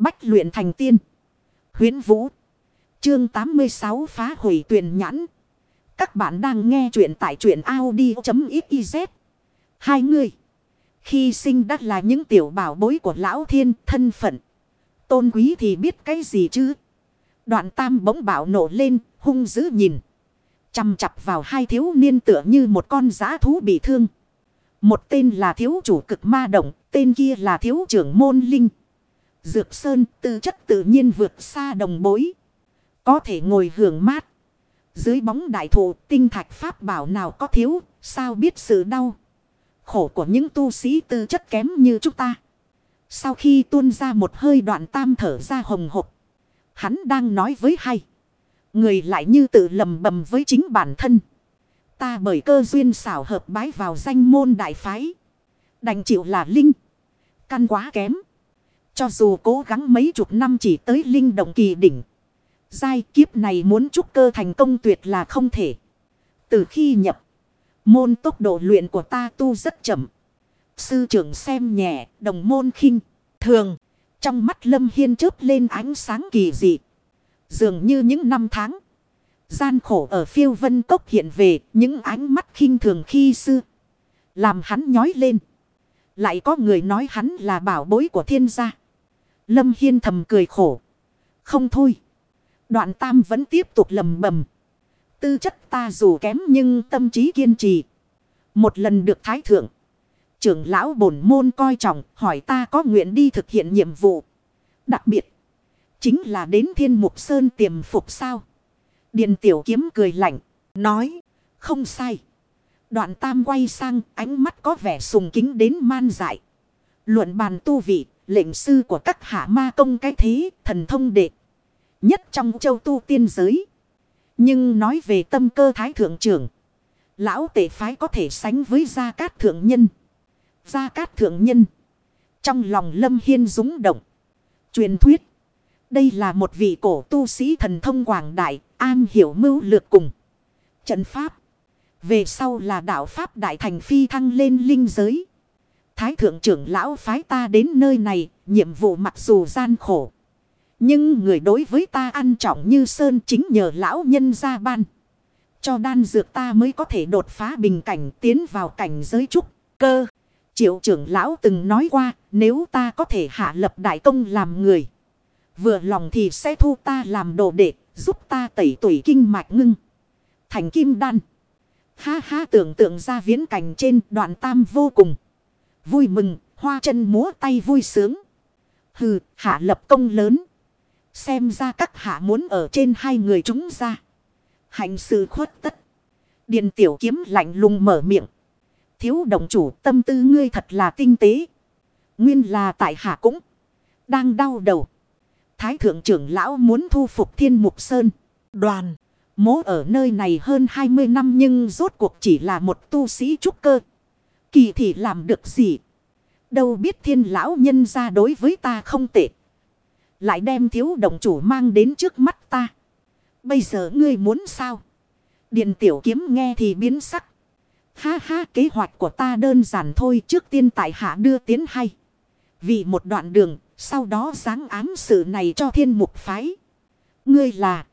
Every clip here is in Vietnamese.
Bách luyện thành tiên. Huyến Vũ. Chương 86 phá hủy tuyển nhãn. Các bạn đang nghe truyện tại truyện Audi.xyz. Hai người. Khi sinh đắt là những tiểu bảo bối của lão thiên thân phận. Tôn quý thì biết cái gì chứ. Đoạn tam bỗng bảo nổ lên hung dữ nhìn. chăm chặp vào hai thiếu niên tựa như một con giã thú bị thương. Một tên là thiếu chủ cực ma động, tên kia là thiếu trưởng môn linh. Dược Sơn tư chất tự nhiên vượt xa đồng bối. Có thể ngồi hưởng mát. Dưới bóng đại thụ tinh thạch pháp bảo nào có thiếu, sao biết sự đau. Khổ của những tu sĩ tư chất kém như chúng ta. Sau khi tuôn ra một hơi đoạn tam thở ra hồng hộc. Hắn đang nói với hay. Người lại như tự lầm bầm với chính bản thân. Ta bởi cơ duyên xảo hợp bái vào danh môn đại phái. Đành chịu là linh. Căn quá kém. Cho dù cố gắng mấy chục năm chỉ tới linh động kỳ đỉnh. Giai kiếp này muốn trúc cơ thành công tuyệt là không thể. Từ khi nhập. Môn tốc độ luyện của ta tu rất chậm. Sư trưởng xem nhẹ, đồng môn khinh. Thường, trong mắt Lâm Hiên chớp lên ánh sáng kỳ dị. Dường như những năm tháng. Gian khổ ở phiêu vân cốc hiện về những ánh mắt khinh thường khi xưa. Làm hắn nhói lên. Lại có người nói hắn là bảo bối của thiên gia. Lâm Hiên thầm cười khổ. Không thôi. Đoạn tam vẫn tiếp tục lầm bầm. Tư chất ta dù kém nhưng tâm trí kiên trì. Một lần được thái thượng. Trưởng lão bổn môn coi trọng hỏi ta có nguyện đi thực hiện nhiệm vụ. Đặc biệt. Chính là đến thiên mục sơn tiềm phục sao. Điền tiểu kiếm cười lạnh. Nói. Không sai. Đoạn tam quay sang ánh mắt có vẻ sùng kính đến man dại. Luận bàn tu vị, lệnh sư của các hạ ma công cái thế, thần thông đệ. Nhất trong châu tu tiên giới. Nhưng nói về tâm cơ thái thượng trưởng. Lão tể phái có thể sánh với gia cát thượng nhân. Gia cát thượng nhân. Trong lòng lâm hiên rúng động. Truyền thuyết. Đây là một vị cổ tu sĩ thần thông quảng đại, an hiểu mưu lược cùng. Trận pháp. Về sau là đạo pháp đại thành phi thăng lên linh giới. Thái thượng trưởng lão phái ta đến nơi này, nhiệm vụ mặc dù gian khổ. Nhưng người đối với ta ăn trọng như sơn chính nhờ lão nhân gia ban. Cho đan dược ta mới có thể đột phá bình cảnh tiến vào cảnh giới trúc cơ. Triệu trưởng lão từng nói qua nếu ta có thể hạ lập đại công làm người. Vừa lòng thì sẽ thu ta làm đồ đệ giúp ta tẩy tuổi kinh mạch ngưng. Thành kim đan. Ha ha tưởng tượng ra viễn cảnh trên đoạn tam vô cùng. Vui mừng, hoa chân múa tay vui sướng. Hừ, hạ lập công lớn. Xem ra các hạ muốn ở trên hai người chúng ra. Hành sự khuất tất. Điền tiểu kiếm lạnh lùng mở miệng. Thiếu đồng chủ tâm tư ngươi thật là tinh tế. Nguyên là tại hạ cũng đang đau đầu. Thái thượng trưởng lão muốn thu phục thiên mục sơn. Đoàn. Mố ở nơi này hơn 20 năm nhưng rốt cuộc chỉ là một tu sĩ trúc cơ. Kỳ thì làm được gì? Đâu biết thiên lão nhân ra đối với ta không tệ. Lại đem thiếu đồng chủ mang đến trước mắt ta. Bây giờ ngươi muốn sao? Điện tiểu kiếm nghe thì biến sắc. Ha ha, kế hoạch của ta đơn giản thôi, trước tiên tại hạ đưa tiến hay. Vì một đoạn đường, sau đó giáng ám sự này cho thiên mục phái. Ngươi là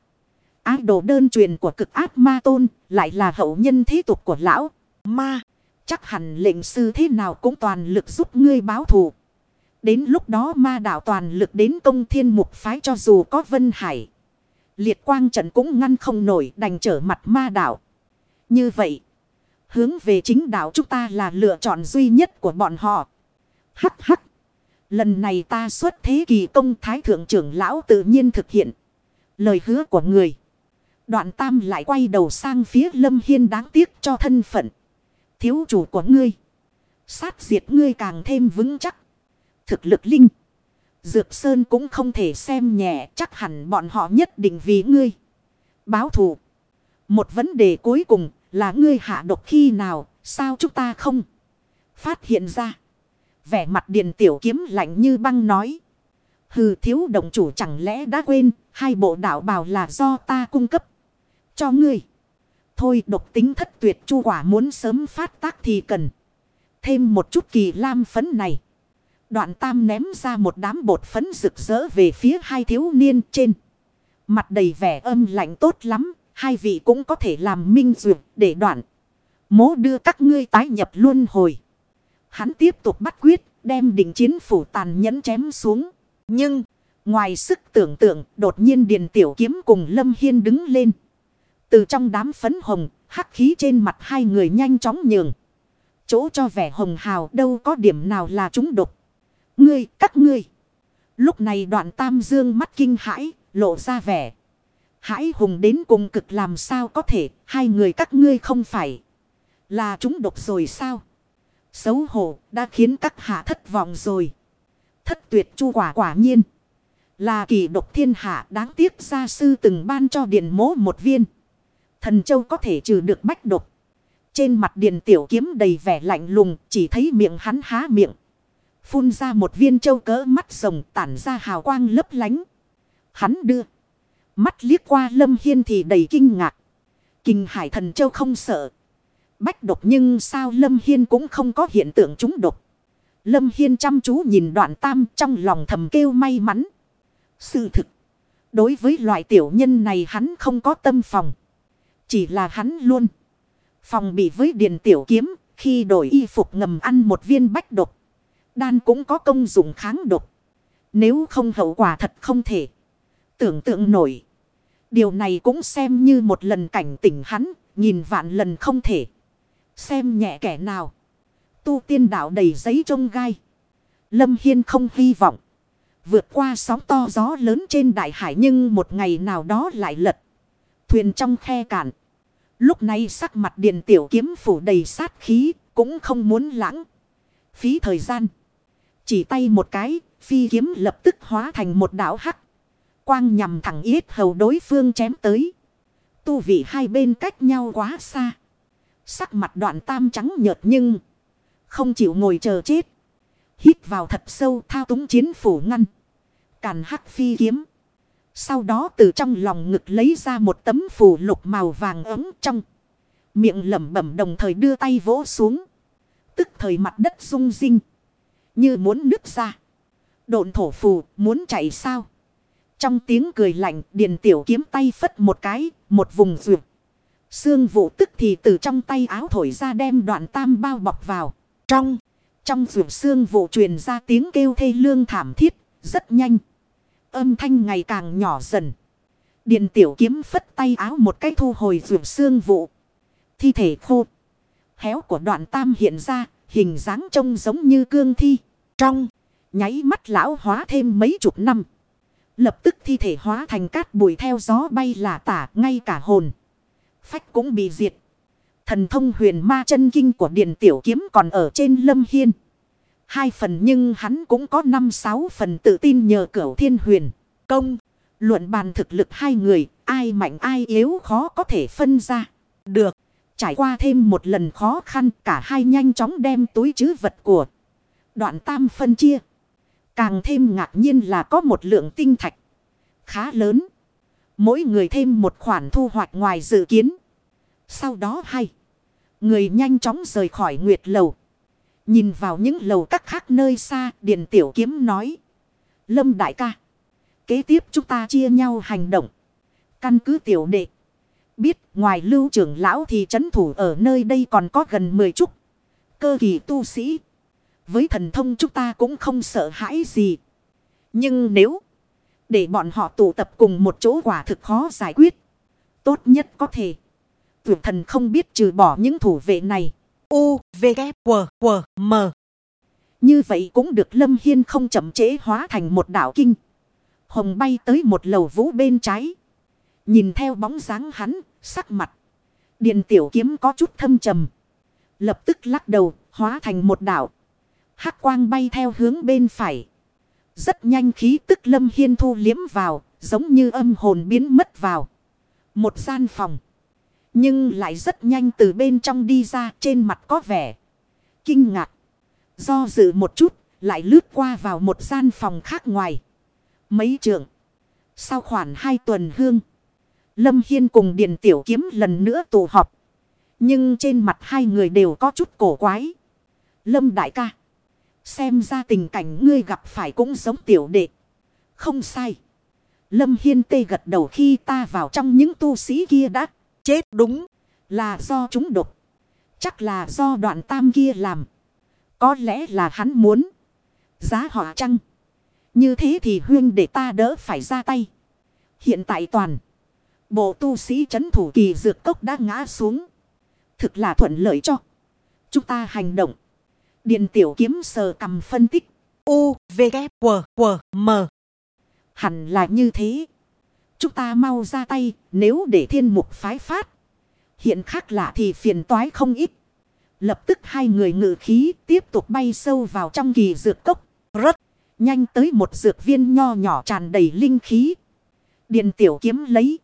ái đồ đơn truyền của cực ác ma tôn, lại là hậu nhân thế tục của lão ma. Chắc hẳn lệnh sư thế nào cũng toàn lực giúp ngươi báo thù. Đến lúc đó ma đạo toàn lực đến công thiên mục phái cho dù có vân hải. Liệt quang trận cũng ngăn không nổi đành trở mặt ma đạo. Như vậy, hướng về chính đạo chúng ta là lựa chọn duy nhất của bọn họ. Hắc hắc. Lần này ta xuất thế kỳ công thái thượng trưởng lão tự nhiên thực hiện. Lời hứa của người. Đoạn tam lại quay đầu sang phía lâm hiên đáng tiếc cho thân phận. Thiếu chủ của ngươi. Sát diệt ngươi càng thêm vững chắc. Thực lực linh. Dược Sơn cũng không thể xem nhẹ chắc hẳn bọn họ nhất định vì ngươi. Báo thù. Một vấn đề cuối cùng là ngươi hạ độc khi nào, sao chúng ta không phát hiện ra. Vẻ mặt điện tiểu kiếm lạnh như băng nói. Hừ thiếu động chủ chẳng lẽ đã quên, hai bộ đạo bào là do ta cung cấp cho ngươi. Thôi, độc tính thất tuyệt, chu quả muốn sớm phát tác thì cần. Thêm một chút kỳ lam phấn này. Đoạn tam ném ra một đám bột phấn rực rỡ về phía hai thiếu niên trên. Mặt đầy vẻ âm lạnh tốt lắm. Hai vị cũng có thể làm minh duyệt để đoạn. Mố đưa các ngươi tái nhập luân hồi. Hắn tiếp tục bắt quyết, đem đỉnh chiến phủ tàn nhẫn chém xuống. Nhưng, ngoài sức tưởng tượng, đột nhiên Điền Tiểu Kiếm cùng Lâm Hiên đứng lên. Từ trong đám phấn hồng hắc khí trên mặt hai người nhanh chóng nhường. Chỗ cho vẻ hồng hào đâu có điểm nào là chúng độc. Ngươi, các ngươi. Lúc này đoạn tam dương mắt kinh hãi, lộ ra vẻ. Hãi hùng đến cùng cực làm sao có thể, hai người các ngươi không phải. Là chúng độc rồi sao? Xấu hổ đã khiến các hạ thất vọng rồi. Thất tuyệt chu quả quả nhiên. Là kỳ độc thiên hạ đáng tiếc gia sư từng ban cho điện mố một viên. Thần châu có thể trừ được bách độc. Trên mặt điện tiểu kiếm đầy vẻ lạnh lùng, chỉ thấy miệng hắn há miệng. Phun ra một viên châu cỡ mắt rồng tản ra hào quang lấp lánh. Hắn đưa. Mắt liếc qua lâm hiên thì đầy kinh ngạc. Kinh hải thần châu không sợ. Bách độc nhưng sao lâm hiên cũng không có hiện tượng trúng độc. Lâm hiên chăm chú nhìn đoạn tam trong lòng thầm kêu may mắn. Sự thực. Đối với loại tiểu nhân này hắn không có tâm phòng. Chỉ là hắn luôn. Phòng bị với điện tiểu kiếm. Khi đổi y phục ngầm ăn một viên bách độc. Đan cũng có công dụng kháng độc. Nếu không hậu quả thật không thể. Tưởng tượng nổi. Điều này cũng xem như một lần cảnh tỉnh hắn. Nhìn vạn lần không thể. Xem nhẹ kẻ nào. Tu tiên đạo đầy giấy trông gai. Lâm Hiên không hy vọng. Vượt qua sóng to gió lớn trên đại hải nhưng một ngày nào đó lại lật. Thuyền trong khe cạn. Lúc này sắc mặt điện tiểu kiếm phủ đầy sát khí. Cũng không muốn lãng. Phí thời gian. Chỉ tay một cái. Phi kiếm lập tức hóa thành một đảo hắc. Quang nhằm thẳng yết hầu đối phương chém tới. Tu vị hai bên cách nhau quá xa. Sắc mặt đoạn tam trắng nhợt nhưng. Không chịu ngồi chờ chết. Hít vào thật sâu thao túng chiến phủ ngăn. Càn hắc phi kiếm. Sau đó từ trong lòng ngực lấy ra một tấm phủ lục màu vàng ấm trong. Miệng lẩm bẩm đồng thời đưa tay vỗ xuống. Tức thời mặt đất rung rinh. Như muốn nứt ra. Độn thổ phù muốn chạy sao. Trong tiếng cười lạnh điền tiểu kiếm tay phất một cái. Một vùng ruột Sương vụ tức thì từ trong tay áo thổi ra đem đoạn tam bao bọc vào. Trong, trong rượu sương vụ truyền ra tiếng kêu thê lương thảm thiết, rất nhanh. Âm thanh ngày càng nhỏ dần. Điện tiểu kiếm phất tay áo một cái thu hồi rượu xương vụ. Thi thể khô. Héo của đoạn tam hiện ra, hình dáng trông giống như cương thi. Trong, nháy mắt lão hóa thêm mấy chục năm. Lập tức thi thể hóa thành cát bụi theo gió bay là tả ngay cả hồn phách cũng bị diệt. Thần thông huyền ma chân kinh của Điền Tiểu Kiếm còn ở trên lâm hiên. Hai phần nhưng hắn cũng có năm sáu phần tự tin nhờ cửu thiên huyền. Công, luận bàn thực lực hai người, ai mạnh ai yếu khó có thể phân ra. Được, trải qua thêm một lần khó khăn cả hai nhanh chóng đem túi chứ vật của đoạn tam phân chia. Càng thêm ngạc nhiên là có một lượng tinh thạch khá lớn. Mỗi người thêm một khoản thu hoạch ngoài dự kiến. Sau đó hay. Người nhanh chóng rời khỏi nguyệt lầu. Nhìn vào những lầu các khác nơi xa. Điền tiểu kiếm nói. Lâm đại ca. Kế tiếp chúng ta chia nhau hành động. Căn cứ tiểu đệ. Biết ngoài lưu trưởng lão thì chấn thủ ở nơi đây còn có gần 10 chút. Cơ kỳ tu sĩ. Với thần thông chúng ta cũng không sợ hãi gì. Nhưng nếu để bọn họ tụ tập cùng một chỗ quả thực khó giải quyết. Tốt nhất có thể. Tuyệt thần không biết trừ bỏ những thủ vệ này. U, V, K, W, W, M. Như vậy cũng được Lâm Hiên không chậm chế hóa thành một đảo kinh. Hồng bay tới một lầu vũ bên trái. Nhìn theo bóng dáng hắn, sắc mặt. Điện tiểu kiếm có chút thâm trầm. Lập tức lắc đầu, hóa thành một đảo. hắc quang bay theo hướng bên phải. Rất nhanh khí tức lâm hiên thu liếm vào, giống như âm hồn biến mất vào. Một gian phòng. Nhưng lại rất nhanh từ bên trong đi ra trên mặt có vẻ. Kinh ngạc. Do dự một chút, lại lướt qua vào một gian phòng khác ngoài. Mấy trường. Sau khoảng hai tuần hương. Lâm Hiên cùng Điền Tiểu Kiếm lần nữa tụ họp. Nhưng trên mặt hai người đều có chút cổ quái. Lâm đại ca. Xem ra tình cảnh ngươi gặp phải cũng giống tiểu đệ. Không sai. Lâm Hiên tê gật đầu khi ta vào trong những tu sĩ kia đã chết đúng là do chúng độc. Chắc là do đoạn tam kia làm. Có lẽ là hắn muốn. Giá họ chăng. Như thế thì huyên để ta đỡ phải ra tay. Hiện tại toàn. Bộ tu sĩ chấn thủ kỳ dược cốc đã ngã xuống. Thực là thuận lợi cho. Chúng ta hành động. Điện tiểu kiếm sờ cầm phân tích. U, V, K, W, W, M. Hẳn là như thế. Chúng ta mau ra tay. Nếu để thiên mục phái phát. Hiện khác lạ thì phiền toái không ít. Lập tức hai người ngự khí tiếp tục bay sâu vào trong kỳ dược cốc. Rất nhanh tới một dược viên nho nhỏ tràn đầy linh khí. Điện tiểu kiếm lấy.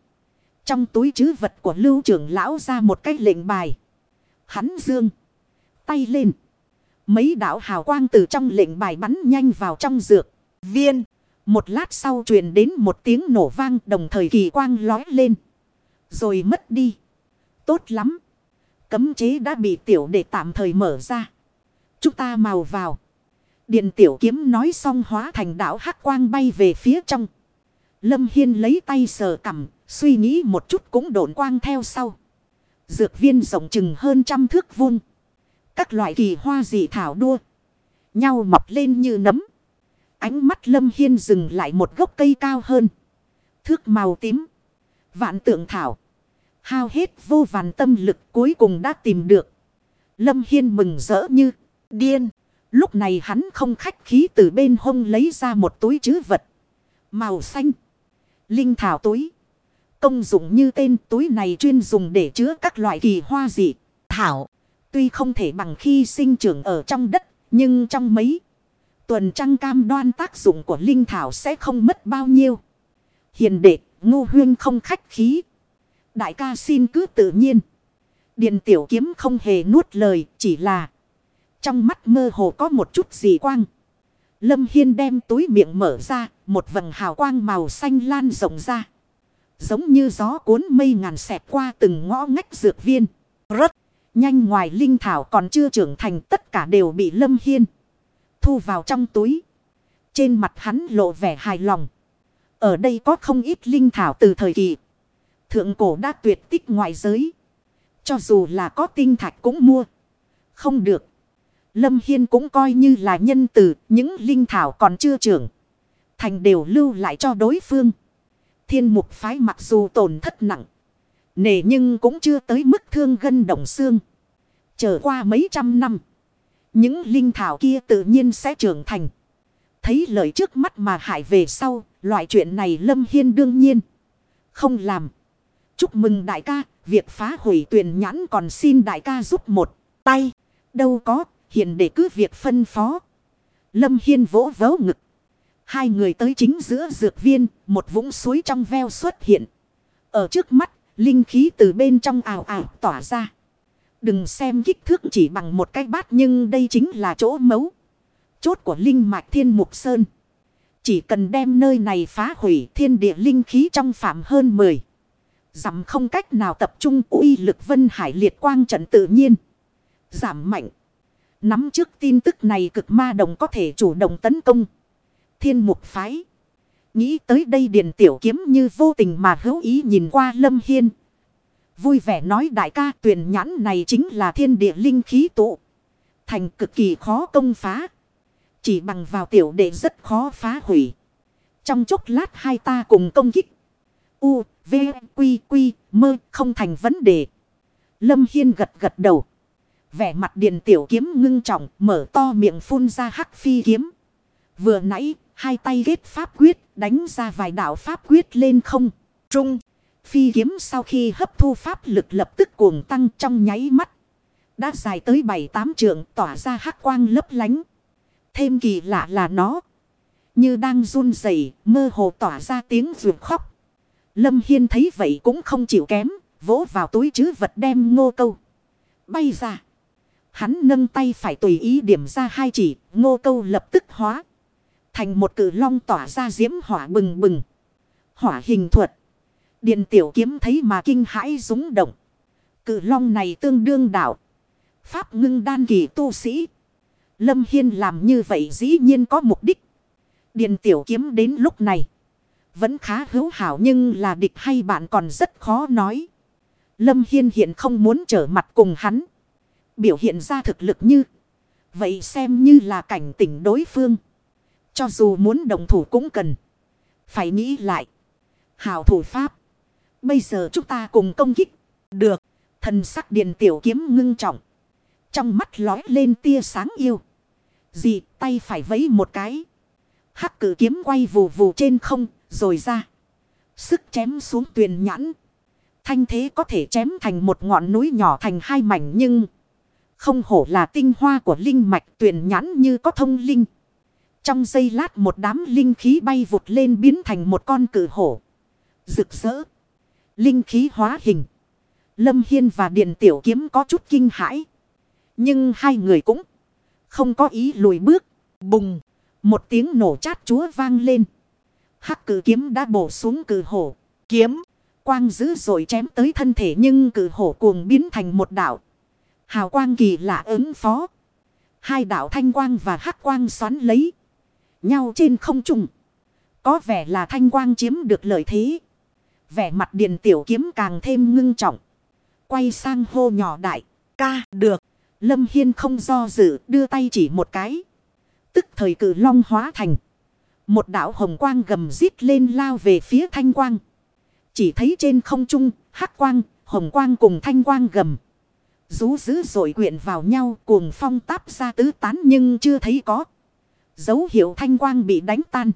Trong túi chứ vật của lưu trưởng lão ra một cái lệnh bài. Hắn dương. Tay lên. Mấy đạo hào quang từ trong lệnh bài bắn nhanh vào trong dược. Viên. Một lát sau truyền đến một tiếng nổ vang đồng thời kỳ quang lói lên. Rồi mất đi. Tốt lắm. Cấm chế đã bị tiểu để tạm thời mở ra. Chúng ta màu vào. Điện tiểu kiếm nói xong hóa thành đảo hắc quang bay về phía trong. Lâm Hiên lấy tay sờ cầm, suy nghĩ một chút cũng độn quang theo sau. Dược viên rộng chừng hơn trăm thước vuông. Các loại kỳ hoa dị thảo đua. Nhau mọc lên như nấm. Ánh mắt Lâm Hiên dừng lại một gốc cây cao hơn. Thước màu tím. Vạn tượng thảo. Hao hết vô vàn tâm lực cuối cùng đã tìm được. Lâm Hiên mừng rỡ như điên. Lúc này hắn không khách khí từ bên hông lấy ra một túi chứ vật. Màu xanh. Linh thảo túi. Công dụng như tên túi này chuyên dùng để chứa các loại kỳ hoa dị. Thảo. Tuy không thể bằng khi sinh trưởng ở trong đất. Nhưng trong mấy tuần trăng cam đoan tác dụng của linh thảo sẽ không mất bao nhiêu. Hiền đệ, ngu huyên không khách khí. Đại ca xin cứ tự nhiên. Điện tiểu kiếm không hề nuốt lời, chỉ là trong mắt mơ hồ có một chút gì quang. Lâm Hiên đem túi miệng mở ra, một vầng hào quang màu xanh lan rộng ra. Giống như gió cuốn mây ngàn xẹt qua từng ngõ ngách dược viên. Rất nhanh ngoài linh thảo còn chưa trưởng thành tất cả đều bị Lâm Hiên thu vào trong túi. Trên mặt hắn lộ vẻ hài lòng. Ở đây có không ít linh thảo từ thời kỳ. Thượng cổ đã tuyệt tích ngoại giới. Cho dù là có tinh thạch cũng mua. Không được. Lâm Hiên cũng coi như là nhân từ. Những linh thảo còn chưa trưởng. Thành đều lưu lại cho đối phương. Thiên mục phái mặc dù tổn thất nặng. Nề nhưng cũng chưa tới mức thương gân động xương. Trở qua mấy trăm năm. Những linh thảo kia tự nhiên sẽ trưởng thành. Thấy lời trước mắt mà hại về sau. Loại chuyện này Lâm Hiên đương nhiên. Không làm. Chúc mừng đại ca. Việc phá hủy tuyển nhãn còn xin đại ca giúp một tay. Đâu có. Hiện để cứ việc phân phó. Lâm Hiên vỗ vỗ ngực. Hai người tới chính giữa dược viên. Một vũng suối trong veo xuất hiện. Ở trước mắt. Linh khí từ bên trong ảo ảo tỏa ra. Đừng xem kích thước chỉ bằng một cái bát nhưng đây chính là chỗ mấu. Chốt của Linh Mạch Thiên Mục Sơn. Chỉ cần đem nơi này phá hủy, thiên địa linh khí trong phạm hơn 10. Giảm không cách nào tập trung uy lực vân hải liệt quang trận tự nhiên. Giảm mạnh. Nắm trước tin tức này cực ma đồng có thể chủ động tấn công. Thiên mục phái. Nghĩ tới đây điền tiểu kiếm như vô tình mà hữu ý nhìn qua lâm hiên. Vui vẻ nói đại ca tuyển nhãn này chính là thiên địa linh khí tụ. Thành cực kỳ khó công phá. Chỉ bằng vào tiểu đệ rất khó phá hủy. Trong chốc lát hai ta cùng công kích. U, V, Quy, Quy, mơ không thành vấn đề. Lâm Hiên gật gật đầu. Vẻ mặt điện tiểu kiếm ngưng trọng mở to miệng phun ra hắc phi kiếm. Vừa nãy hai tay ghét pháp quyết đánh ra vài đạo pháp quyết lên không. Trung. Phi kiếm sau khi hấp thu pháp lực lập tức cuồng tăng trong nháy mắt. Đã dài tới 7-8 trượng tỏa ra hắc quang lấp lánh. Thêm kỳ lạ là nó. Như đang run rẩy, mơ hồ tỏa ra tiếng ruột khóc. Lâm Hiên thấy vậy cũng không chịu kém. Vỗ vào túi chứ vật đem ngô câu. Bay ra. Hắn nâng tay phải tùy ý điểm ra hai chỉ. Ngô câu lập tức hóa. Thành một cử long tỏa ra diễm hỏa bừng bừng. Hỏa hình thuật điền tiểu kiếm thấy mà kinh hãi rúng động. cự long này tương đương đạo. Pháp ngưng đan kỳ tu sĩ. Lâm Hiên làm như vậy dĩ nhiên có mục đích. Điền tiểu kiếm đến lúc này. Vẫn khá hữu hảo nhưng là địch hay bạn còn rất khó nói. Lâm Hiên hiện không muốn trở mặt cùng hắn. Biểu hiện ra thực lực như. Vậy xem như là cảnh tỉnh đối phương. Cho dù muốn đồng thủ cũng cần. Phải nghĩ lại. Hảo thủ pháp. Bây giờ chúng ta cùng công kích. Được. Thần sắc điện tiểu kiếm ngưng trọng. Trong mắt lói lên tia sáng yêu. Gì tay phải vấy một cái. Hắc cử kiếm quay vù vù trên không. Rồi ra. Sức chém xuống tuyền nhãn. Thanh thế có thể chém thành một ngọn núi nhỏ thành hai mảnh nhưng. Không hổ là tinh hoa của linh mạch tuyền nhãn như có thông linh. Trong giây lát một đám linh khí bay vụt lên biến thành một con cử hổ. Rực rỡ. Linh khí hóa hình. Lâm Hiên và Điện Tiểu Kiếm có chút kinh hãi. Nhưng hai người cũng không có ý lùi bước. Bùng. Một tiếng nổ chát chúa vang lên. Hắc cử kiếm đã bổ xuống cử hổ. Kiếm. Quang dữ rồi chém tới thân thể nhưng cử hổ cuồng biến thành một đảo. Hào quang kỳ lạ ứng phó. Hai đảo thanh quang và hắc quang xoắn lấy. Nhau trên không trung. Có vẻ là thanh quang chiếm được lợi thế. Vẻ mặt điện tiểu kiếm càng thêm ngưng trọng. Quay sang hô nhỏ đại. Ca được. Lâm Hiên không do dự đưa tay chỉ một cái. Tức thời cử long hóa thành. Một đảo hồng quang gầm rít lên lao về phía thanh quang. Chỉ thấy trên không trung, hắc quang, hồng quang cùng thanh quang gầm. Rú dữ rồi quyện vào nhau cuồng phong táp ra tứ tán nhưng chưa thấy có. Dấu hiệu thanh quang bị đánh tan.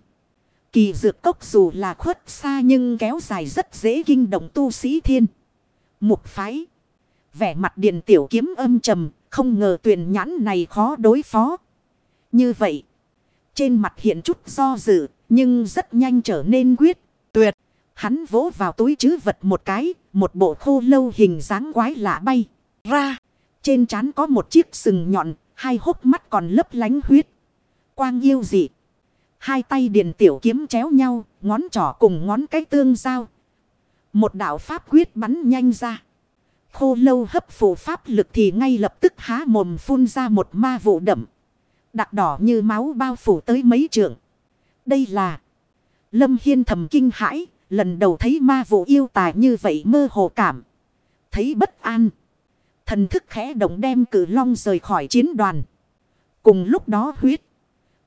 Kỳ dược cốc dù là khuất xa nhưng kéo dài rất dễ kinh động tu sĩ thiên. Mục phái. Vẻ mặt điện tiểu kiếm âm trầm, không ngờ tuyển nhãn này khó đối phó. Như vậy, trên mặt hiện chút do dự, nhưng rất nhanh trở nên quyết, tuyệt. Hắn vỗ vào túi chứ vật một cái, một bộ khô lâu hình dáng quái lạ bay ra. Trên trán có một chiếc sừng nhọn, hai hốc mắt còn lấp lánh huyết. Quang yêu dị. Hai tay điền tiểu kiếm chéo nhau, ngón trỏ cùng ngón cái tương giao. Một đạo pháp quyết bắn nhanh ra. Khô lâu hấp phù pháp lực thì ngay lập tức há mồm phun ra một ma vụ đậm. Đặc đỏ như máu bao phủ tới mấy trượng. Đây là Lâm Hiên thầm kinh hãi, lần đầu thấy ma vụ yêu tài như vậy mơ hồ cảm. Thấy bất an. Thần thức khẽ động đem cử long rời khỏi chiến đoàn. Cùng lúc đó huyết.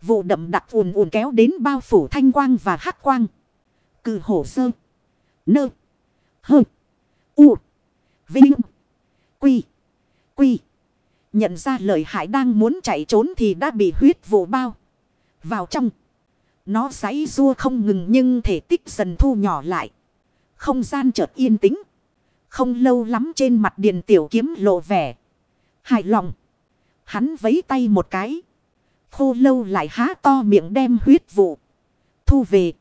Vụ đậm đặc ùn ùn kéo đến bao phủ thanh quang và hắc quang. Cử hổ sơ. Nơ. Hơ. U. Vinh. Quy. Quy. Nhận ra lời hại đang muốn chạy trốn thì đã bị huyết vụ bao. Vào trong. Nó giấy rua không ngừng nhưng thể tích dần thu nhỏ lại. Không gian chợt yên tĩnh. Không lâu lắm trên mặt điền tiểu kiếm lộ vẻ. Hài lòng. Hắn vấy tay một cái. Khô lâu lại há to miệng đem huyết vụ. Thu về.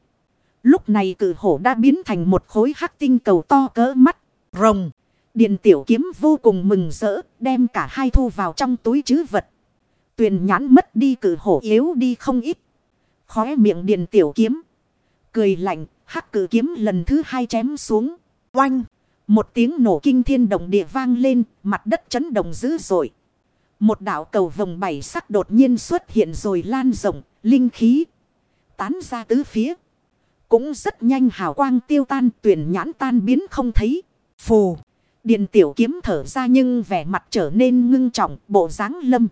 Lúc này cử hổ đã biến thành một khối hắc tinh cầu to cỡ mắt. Rồng. Điện tiểu kiếm vô cùng mừng rỡ. Đem cả hai thu vào trong túi chứ vật. Tuyền nhãn mất đi cử hổ yếu đi không ít. Khóe miệng điện tiểu kiếm. Cười lạnh. Hắc cử kiếm lần thứ hai chém xuống. Oanh. Một tiếng nổ kinh thiên động địa vang lên. Mặt đất chấn động dữ dội. Một đảo cầu vòng bảy sắc đột nhiên xuất hiện rồi lan rộng, linh khí. Tán ra tứ phía. Cũng rất nhanh hào quang tiêu tan tuyển nhãn tan biến không thấy. Phù. Điện tiểu kiếm thở ra nhưng vẻ mặt trở nên ngưng trọng bộ dáng lâm.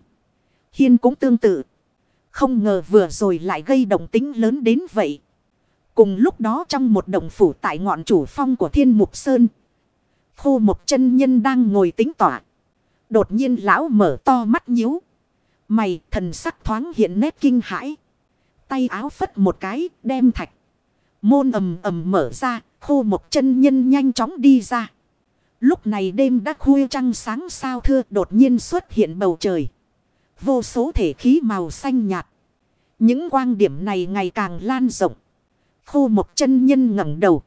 Hiên cũng tương tự. Không ngờ vừa rồi lại gây động tính lớn đến vậy. Cùng lúc đó trong một động phủ tại ngọn chủ phong của thiên mục sơn. Khô một chân nhân đang ngồi tính tỏa. Đột nhiên lão mở to mắt nhíu. Mày thần sắc thoáng hiện nét kinh hãi. Tay áo phất một cái đem thạch. Môn ầm ầm mở ra. Khô một chân nhân nhanh chóng đi ra. Lúc này đêm đã khuya trăng sáng sao thưa đột nhiên xuất hiện bầu trời. Vô số thể khí màu xanh nhạt. Những quang điểm này ngày càng lan rộng. Khô một chân nhân ngẩng đầu.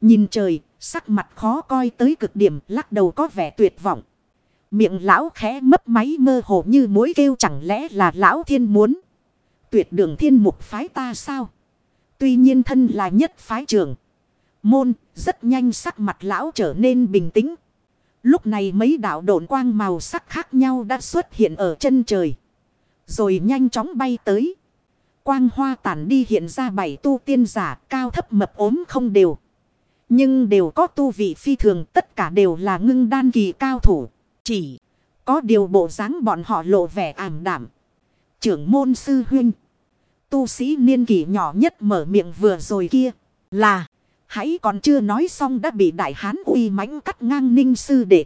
Nhìn trời, sắc mặt khó coi tới cực điểm lắc đầu có vẻ tuyệt vọng. Miệng lão khẽ mấp máy mơ hồ như mối kêu chẳng lẽ là lão thiên muốn. Tuyệt đường thiên mục phái ta sao? Tuy nhiên thân là nhất phái trường. Môn, rất nhanh sắc mặt lão trở nên bình tĩnh. Lúc này mấy đạo độn quang màu sắc khác nhau đã xuất hiện ở chân trời. Rồi nhanh chóng bay tới. Quang hoa tản đi hiện ra bảy tu tiên giả cao thấp mập ốm không đều. Nhưng đều có tu vị phi thường tất cả đều là ngưng đan kỳ cao thủ. Chỉ có điều bộ dáng bọn họ lộ vẻ ảm đảm. Trưởng môn sư huynh. Tu sĩ niên kỷ nhỏ nhất mở miệng vừa rồi kia là. Hãy còn chưa nói xong đã bị đại hán uy mãnh cắt ngang ninh sư đệ.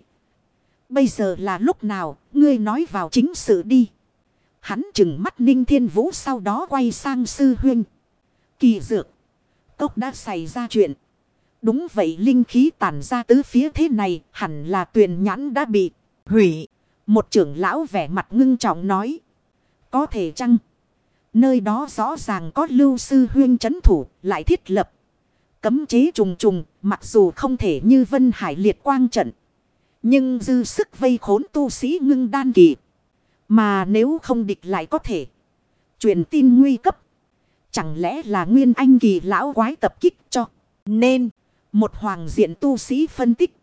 Bây giờ là lúc nào, ngươi nói vào chính sự đi. Hắn chừng mắt ninh thiên vũ sau đó quay sang sư huynh. Kỳ dược. Cốc đã xảy ra chuyện. Đúng vậy linh khí tản ra tứ phía thế này hẳn là tuyền nhãn đã bị hủy. Một trưởng lão vẻ mặt ngưng trọng nói. Có thể chăng? Nơi đó rõ ràng có lưu sư huyên chấn thủ, lại thiết lập. Cấm chế trùng trùng, mặc dù không thể như vân hải liệt quang trận. Nhưng dư sức vây khốn tu sĩ ngưng đan kỳ. Mà nếu không địch lại có thể. Truyền tin nguy cấp. Chẳng lẽ là nguyên anh kỳ lão quái tập kích cho. Nên. Một hoàng diện tu sĩ phân tích.